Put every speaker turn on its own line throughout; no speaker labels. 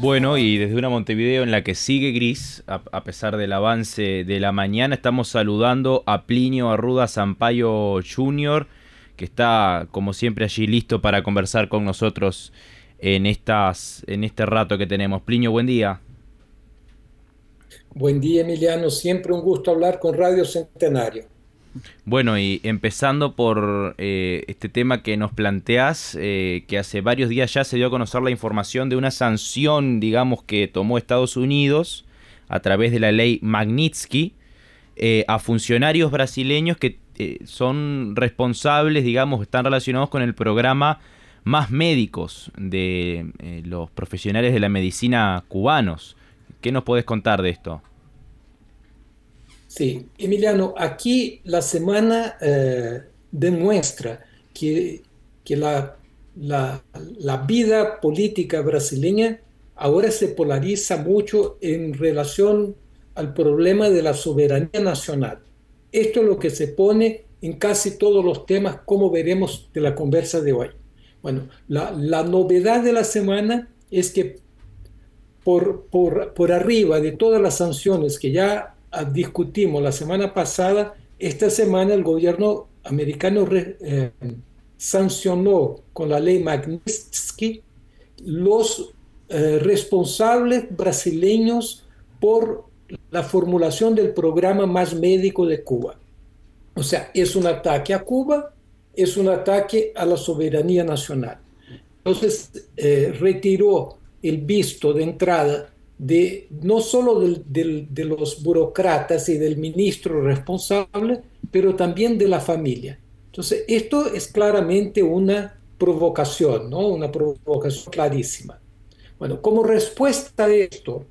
Bueno, y desde una Montevideo en la que sigue gris, a, pesar del avance de la mañana, estamos saludando a Plinio Arruda Sampaio Jr., que está, como siempre, allí listo para conversar con nosotros en, estas, en este rato que tenemos. Plinio, buen día.
Buen día, Emiliano. Siempre un gusto hablar con Radio Centenario.
Bueno, y empezando por eh, este tema que nos planteas, eh, que hace varios días ya se dio a conocer la información de una sanción, digamos, que tomó Estados Unidos a través de la ley Magnitsky eh, a funcionarios brasileños que son responsables, digamos, están relacionados con el programa Más Médicos de los profesionales de la medicina cubanos. ¿Qué nos puedes contar de esto?
Sí, Emiliano, aquí la semana eh, demuestra que, que la, la, la, vida política brasileña ahora se polariza mucho en relación al problema de la soberanía nacional. Esto es lo que se pone en casi todos los temas, como veremos de la conversa de hoy. Bueno, la, la novedad de la semana es que por, por, por arriba de todas las sanciones que ya discutimos la semana pasada, esta semana el gobierno americano eh, sancionó con la ley Magnitsky los eh, responsables brasileños por la formulación del programa Más Médico de Cuba. O sea, es un ataque a Cuba, es un ataque a la soberanía nacional. Entonces, eh, retiró el visto de entrada no solo de los burócratas y del ministro responsable, pero también de la familia. Entonces, esto es claramente una provocación, ¿no? Una provocación clarísima. Bueno, como respuesta a esto,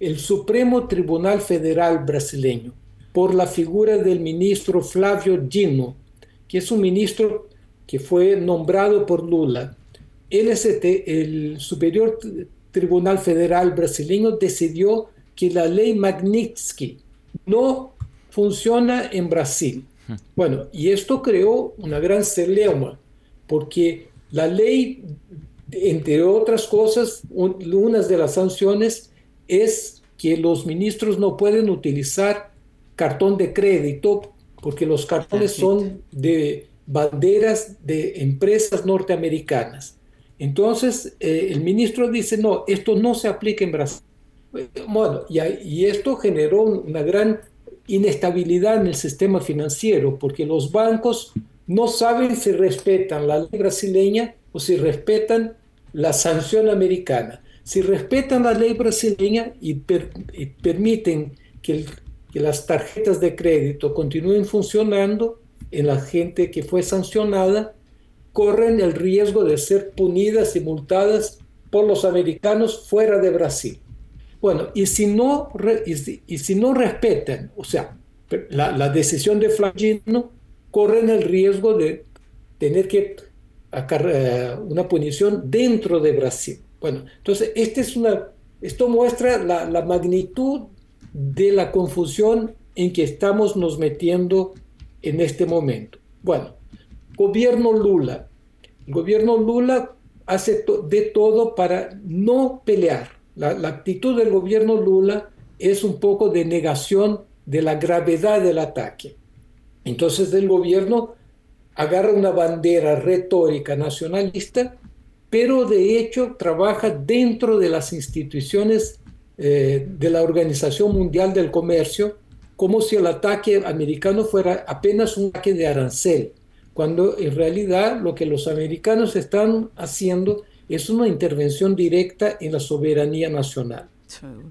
el Supremo Tribunal Federal brasileño, por la figura del ministro Flavio Dino, que es un ministro que fue nombrado por Lula, LST, el Superior Tribunal Federal brasileño decidió que la ley Magnitsky no funciona en Brasil. Bueno, y esto creó una gran celeuma, porque la ley, entre otras cosas, una de las sanciones es que los ministros no pueden utilizar cartón de crédito, porque los cartones son de banderas de empresas norteamericanas. Entonces, eh, el ministro dice, no, esto no se aplica en Brasil. Bueno, y, esto generó una gran inestabilidad en el sistema financiero, porque los bancos no saben si respetan la ley brasileña o si respetan la sanción americana. Si respetan la ley brasileña y, permiten que, que, las tarjetas de crédito continúen funcionando en la gente que fue sancionada, corren el riesgo de ser punidas y multadas por los americanos fuera de Brasil. Bueno, y si no, y si, no respetan, o sea, la, decisión de Flagino, corren el riesgo de tener que eh, una punición dentro de Brasil. Bueno, entonces este es una, esto muestra la magnitud de la confusión en que estamos nos metiendo en este momento. Bueno, gobierno Lula. El gobierno Lula hace de todo para no pelear. La, actitud del gobierno Lula es un poco de negación de la gravedad del ataque. Entonces el gobierno agarra una bandera retórica nacionalista, pero de hecho trabaja dentro de las instituciones eh, de la Organización Mundial del Comercio, como si el ataque americano fuera apenas un ataque de arancel cuando en realidad lo que los americanos están haciendo es una intervención directa en la soberanía nacional.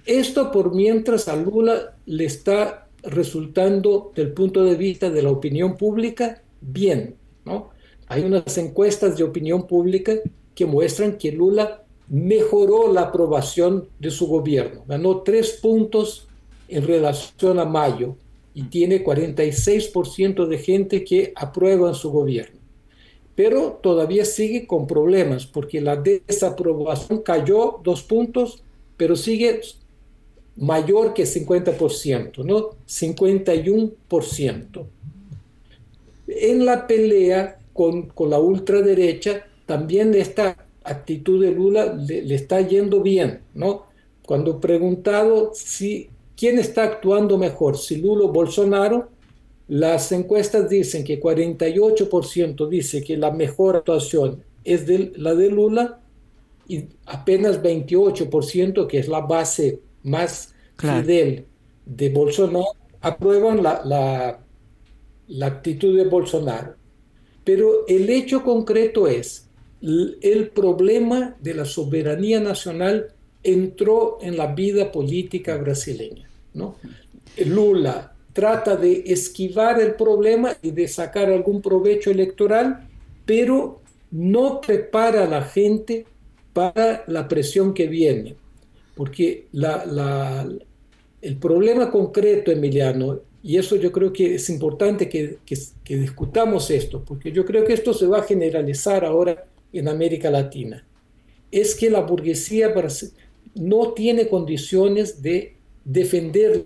Esto por mientras a Lula le está resultando del punto de vista de la opinión pública bien, ¿no? Hay unas encuestas de opinión pública que muestran que Lula mejoró la aprobación de su gobierno, ganó tres puntos en relación a mayo y tiene 46% de gente que aprueba su gobierno. Pero todavía sigue con problemas porque la desaprobación cayó dos puntos, pero sigue mayor que 50%, ¿no? 51%. En la pelea con, con la ultraderecha, también esta actitud de Lula le, le, está yendo bien, ¿no? Cuando preguntado si quién está actuando mejor, si Lula o Bolsonaro, las encuestas dicen que 48% dice que la mejor actuación es de, la de Lula y apenas 28%, que es la base más fidel de Bolsonaro, aprueban la, la, la actitud de Bolsonaro. Pero el hecho concreto es, el problema de la soberanía nacional entró en la vida política brasileña. ¿No? Lula trata de esquivar el problema y de sacar algún provecho electoral, pero no prepara a la gente para la presión que viene. Porque el problema concreto, Emiliano, y eso yo creo que es importante que, que discutamos esto, porque yo creo que esto se va a generalizar ahora en América Latina, es que la burguesía no tiene condiciones de defender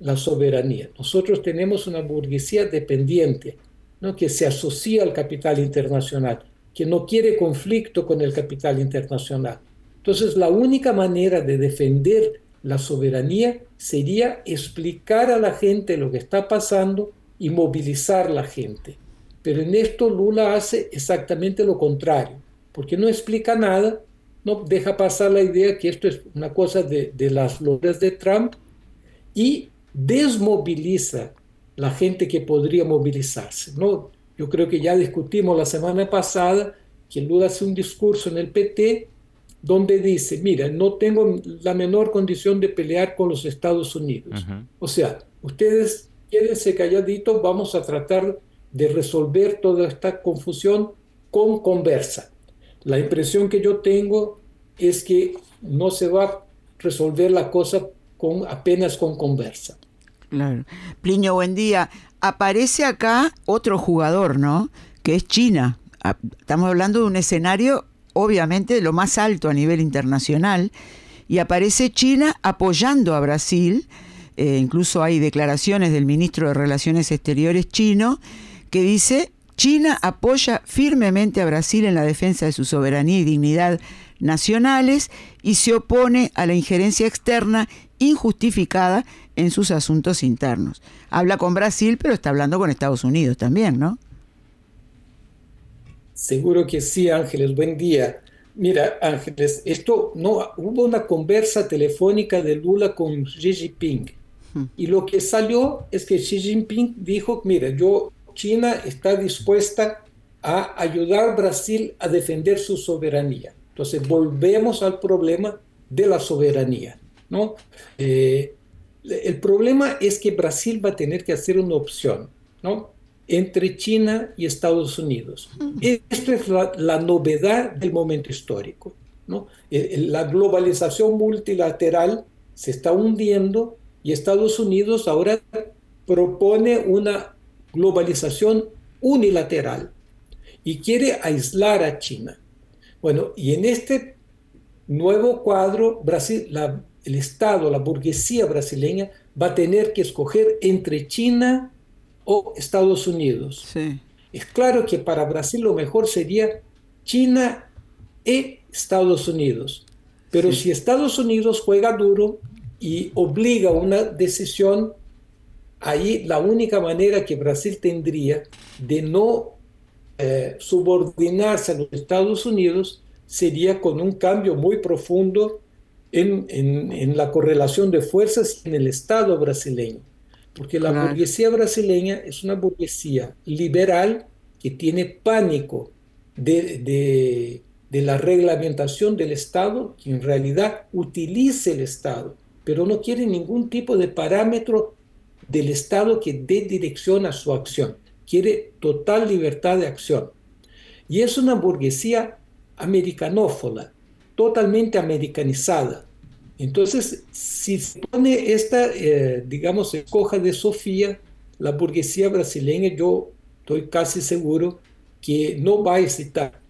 la, soberanía. Nosotros tenemos una burguesía dependiente, ¿no? que se asocia al capital internacional, que no quiere conflicto con el capital internacional. Entonces, la única manera de defender la soberanía sería explicar a la gente lo que está pasando y movilizar la gente. Pero en esto Lula hace exactamente lo contrario, porque no explica nada, no deja pasar la idea que esto es una cosa de, de las logras de Trump y desmoviliza la gente que podría movilizarse. ¿no? Yo creo que ya discutimos la semana pasada que Lula hace un discurso en el PT donde dice, mira, no tengo la menor condición de pelear con los Estados Unidos. Uh -huh. O sea, ustedes quédense calladitos, vamos a tratar de resolver toda esta confusión con conversa. La impresión que yo tengo es que no se va a resolver la cosa con, apenas con conversa.
Claro. Pliño, buen día. Aparece acá otro jugador, ¿no? Que es China. Estamos hablando de un escenario, obviamente, de lo más alto a nivel internacional. Y aparece China apoyando a Brasil. Eh, incluso hay declaraciones del ministro de Relaciones Exteriores chino que dice China apoya firmemente a Brasil en la defensa de su soberanía y dignidad nacionales y se opone a la injerencia externa injustificada en sus asuntos internos. Habla con Brasil, pero está hablando con Estados Unidos también, ¿no?
Seguro que sí, Ángeles. Buen día. Mira, Ángeles, esto no hubo una conversa telefónica de Lula con Xi Jinping. Hmm. Y lo que salió es que Xi Jinping dijo, mira, yo China está dispuesta a ayudar a Brasil a defender su soberanía. Entonces volvemos al problema de la soberanía. ¿no? Eh, el problema es que Brasil va a tener que hacer una opción ¿no? entre China y Estados Unidos. Esto es la, la novedad del momento histórico. ¿no? La globalización multilateral se está hundiendo y Estados Unidos ahora propone una globalización unilateral y quiere aislar a China. Bueno, y en este nuevo cuadro, Brasil, la, el Estado, la burguesía brasileña, va a tener que escoger entre China o Estados Unidos.
Sí.
Es claro que para Brasil lo mejor sería China e Estados Unidos. Pero sí. si Estados Unidos juega duro y obliga una decisión, ahí la única manera que Brasil tendría de no eh, subordinarse a los Estados Unidos sería con un cambio muy profundo en, en, en, la correlación de fuerzas en el Estado brasileño. Porque la claro. burguesía brasileña es una burguesía liberal que tiene pánico de, de, de, la reglamentación del Estado, que en realidad utilice el Estado, pero no quiere ningún tipo de parámetro del Estado que dé dirección a su acción. Quiere total libertad de acción. Y es una burguesía americanófola, totalmente americanizada. Entonces, si se pone esta, eh, digamos, escoja de Sofía, la burguesía brasileña, yo estoy casi seguro que no va a hesitar,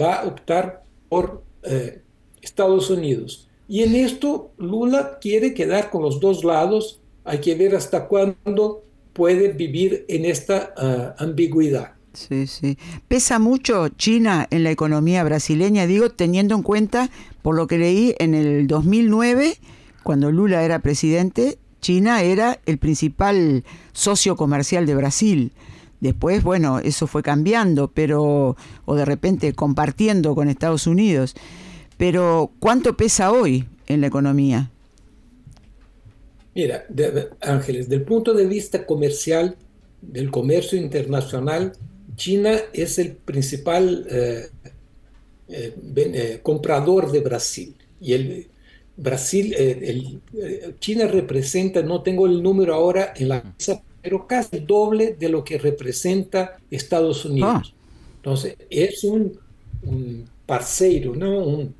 va a optar por eh, Estados Unidos. Y en esto Lula quiere quedar con los dos lados, hay que ver hasta cuándo puede vivir en esta ah, ambigüedad.
Sí, sí. Pesa mucho China en la economía brasileña, digo, teniendo en cuenta, por lo que leí, en el 2009, cuando Lula era presidente, China era el principal socio comercial de Brasil. Después, bueno, eso fue cambiando, pero, o de repente compartiendo con Estados Unidos. Pero, ¿cuánto pesa hoy en la economía?
Mira, Ángeles, del punto de vista comercial, del comercio internacional, China es el principal eh, eh, eh, comprador de Brasil. Y el Brasil, el, China representa, no tengo el número ahora en la mesa, pero casi el doble de lo que representa Estados Unidos. Ah. Entonces, es un, un parceiro, ¿no? un,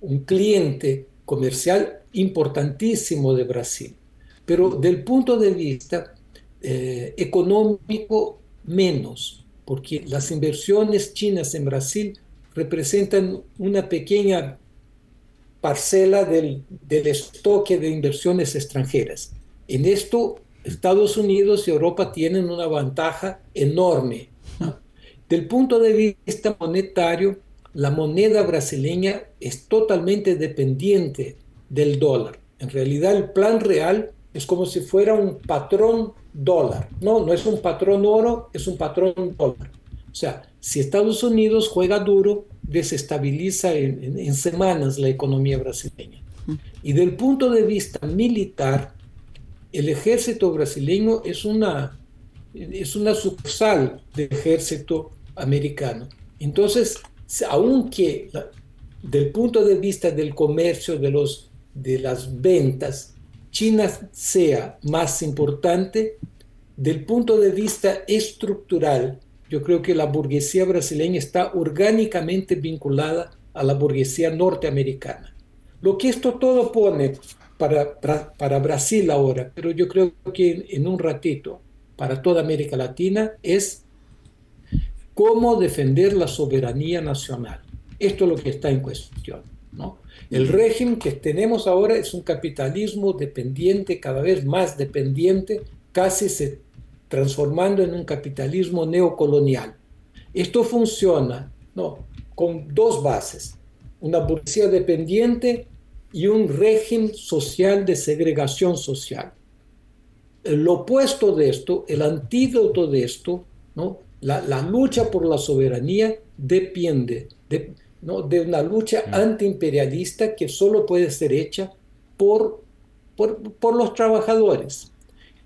un cliente comercial importantísimo de Brasil. Pero del punto de vista económico, menos, porque las inversiones chinas en Brasil representan una pequeña parcela del, del estoque de inversiones extranjeras. En esto, Estados Unidos y Europa tienen una ventaja enorme. Del punto de vista monetario, la moneda brasileña es totalmente dependiente del dólar. En realidad, el plan real es como si fuera un patrón dólar. No, no es un patrón oro, es un patrón dólar. O sea, si Estados Unidos juega duro, desestabiliza en, semanas la economía brasileña. Y del punto de vista militar, el ejército brasileño es una, es una sucursal del ejército americano. Entonces, aunque del punto de vista del comercio, de, los, de las ventas, China sea más importante, del punto de vista estructural, yo creo que la burguesía brasileña está orgánicamente vinculada a la burguesía norteamericana. Lo que esto todo pone para, para, Brasil ahora, pero yo creo que en un ratito para toda América Latina, es cómo defender la soberanía nacional. Esto es lo que está en cuestión. ¿No? El régimen que tenemos ahora es un capitalismo dependiente, cada vez más dependiente, casi se transformando en un capitalismo neocolonial. Esto funciona ¿no? con dos bases, una burguesía dependiente y un régimen social de segregación social. El opuesto de esto, el antídoto de esto, ¿no? la, lucha por la soberanía depende de, de una lucha mm. antiimperialista que solo puede ser hecha por, por, los trabajadores.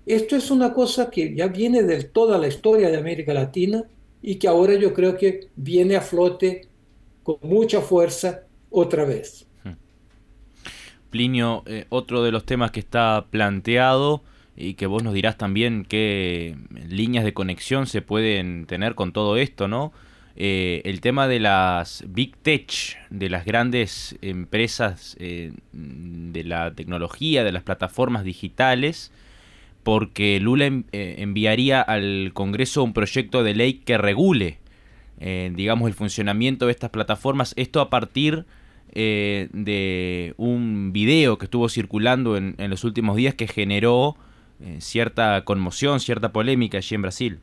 Esto es una cosa que ya viene de toda la historia de América Latina y que ahora yo creo que viene a flote con mucha fuerza otra vez. Mm.
Plinio, eh, otro de los temas que está planteado y que vos nos dirás también qué líneas de conexión se pueden tener con todo esto, ¿no? Eh, el tema de las big tech, de las grandes empresas eh, de la tecnología, de las plataformas digitales, porque Lula eh, enviaría al Congreso un proyecto de ley que regule, digamos, el funcionamiento de estas plataformas. Esto a partir de un video que estuvo circulando en, en los últimos días que generó cierta conmoción, cierta polémica allí en Brasil.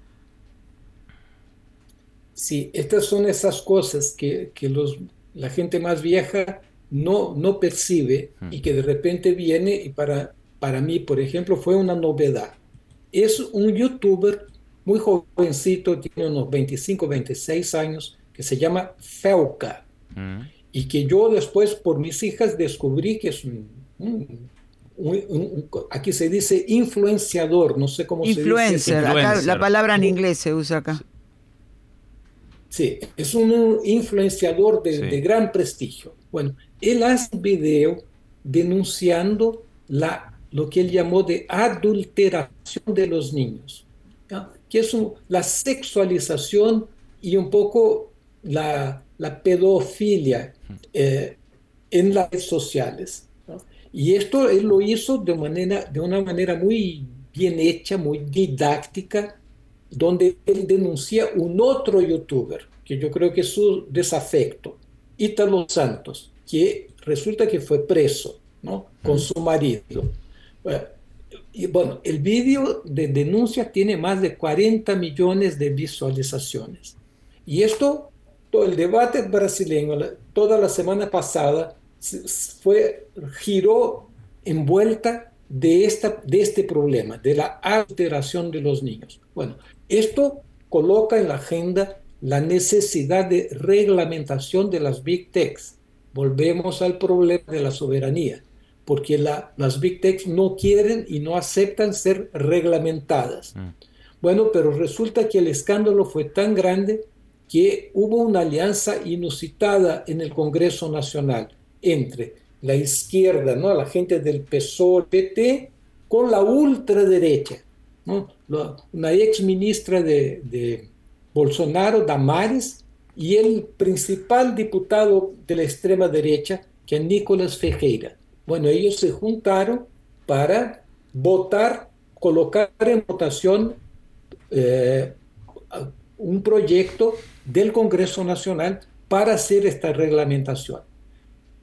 Sí, estas son esas cosas que, los, la gente más vieja no, no percibe y que de repente viene y para, para mí, por ejemplo, fue una novedad. Es un youtuber muy jovencito, tiene unos 25, 26 años, que se llama Felka. Hmm. Y que yo después por mis hijas descubrí que es un, aquí se dice influenciador, no sé cómo se dice.
Influencer, la palabra en inglés se usa acá.
Sí, es un influenciador de, gran prestigio. Bueno, él hace un video denunciando la, lo que él llamó de adulteración de los niños, que es la sexualización y un poco la, pedofilia. Eh, en las redes sociales. Y esto él lo hizo de, manera, de una manera muy bien hecha, muy didáctica, donde él denuncia un otro youtuber, que yo creo que es su desafecto, Ítalo Santos, que resulta que fue preso ¿no? con su marido. y bueno, el vídeo de denuncia tiene más de 40 millones de visualizaciones. Y esto, todo el debate brasileño, toda la semana pasada, fue, giró envuelta de, esta, de este problema, de la alteración de los niños. Bueno, esto coloca en la agenda la necesidad de reglamentación de las big techs. Volvemos al problema de la soberanía, porque las big techs no quieren y no aceptan ser reglamentadas. Mm. Bueno, pero resulta que el escándalo fue tan grande que hubo una alianza inusitada en el Congreso Nacional entre la izquierda, ¿no? la gente del PSOE, PT, con la ultraderecha. ¿no? Una ex ministra de, Bolsonaro, Damares, y el principal diputado de la extrema derecha, que es Nicolás Ferreira. Bueno, ellos se juntaron para votar, colocar en votación eh, un proyecto del Congreso Nacional para hacer esta reglamentación.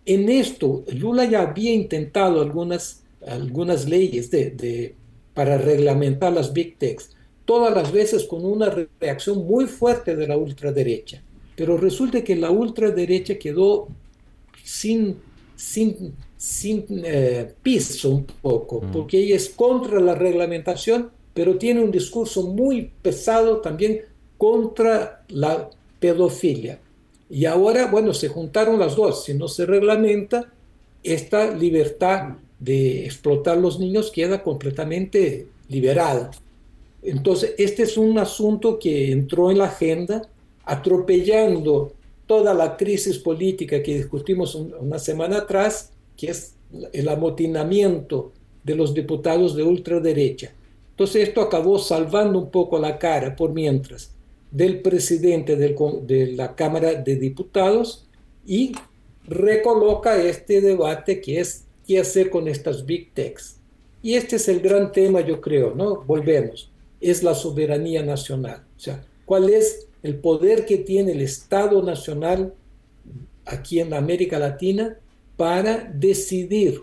En esto, Lula ya había intentado algunas, algunas leyes de, para reglamentar las big techs, todas las veces con una reacción muy fuerte de la ultraderecha. Pero resulta que la ultraderecha quedó sin, sin, sin eh, piso un poco, mm. porque ella es contra la reglamentación, pero tiene un discurso muy pesado también contra la pedofilia. Y ahora, bueno, se juntaron las dos. Si no se reglamenta, esta libertad de explotar los niños queda completamente liberada. Entonces, este es un asunto que entró en la agenda, atropellando toda la crisis política que discutimos una semana atrás, que es el amotinamiento de los diputados de ultraderecha. Entonces, esto acabó salvando un poco la cara por mientras del presidente de la Cámara de Diputados y recoloca este debate que es qué hacer con estas big techs. Y este es el gran tema, yo creo, ¿no? Volvemos, es la soberanía nacional. O sea, ¿cuál es el poder que tiene el Estado nacional aquí en América Latina para decidir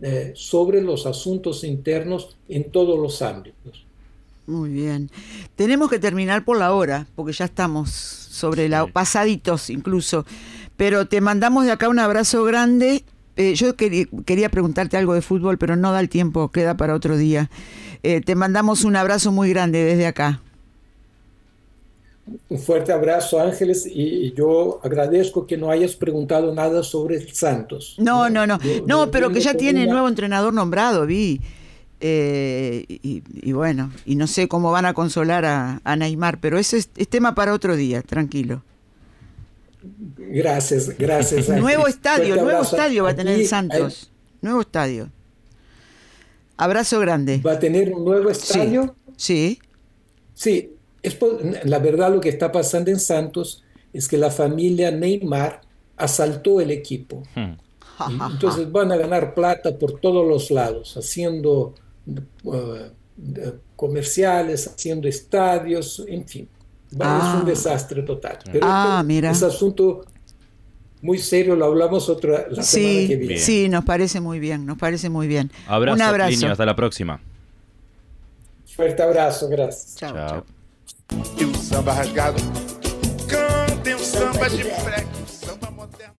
eh, sobre los asuntos internos en todos los ámbitos?
Muy bien. Tenemos que terminar por la hora, porque ya estamos sobre la pasaditos incluso. Pero te mandamos de acá un abrazo grande. Eh, yo quería, preguntarte algo de fútbol, pero no da el tiempo, queda para otro día. Eh, te mandamos un abrazo muy grande desde acá.
Un fuerte abrazo, Ángeles, y yo agradezco que no hayas preguntado nada sobre el Santos.
No, no, no, no, pero que ya tiene nuevo entrenador nombrado, vi. Eh, y, bueno, y no sé cómo van a consolar a, Neymar, pero eso es, tema para otro día, tranquilo.
Gracias, gracias.
nuevo estadio, nuevo estadio va a tener Santos. Nuevo estadio. Abrazo grande.
¿Va a tener un nuevo estadio?
Sí.
Sí, es la verdad lo que está pasando en Santos es que la familia Neymar asaltó el equipo. Hmm. Entonces van a ganar plata por todos los lados, haciendo eh, comerciales, haciendo estadios, en fin. Es un ah. desastre total. Pero
ah, mira.
Ese asunto muy serio, lo hablamos otra la semana que viene.
Sí, nos parece muy bien, nos parece muy bien.
Abrazo, un abrazo. hasta la próxima.
Fuerte abrazo, gracias.
Chao.
chao.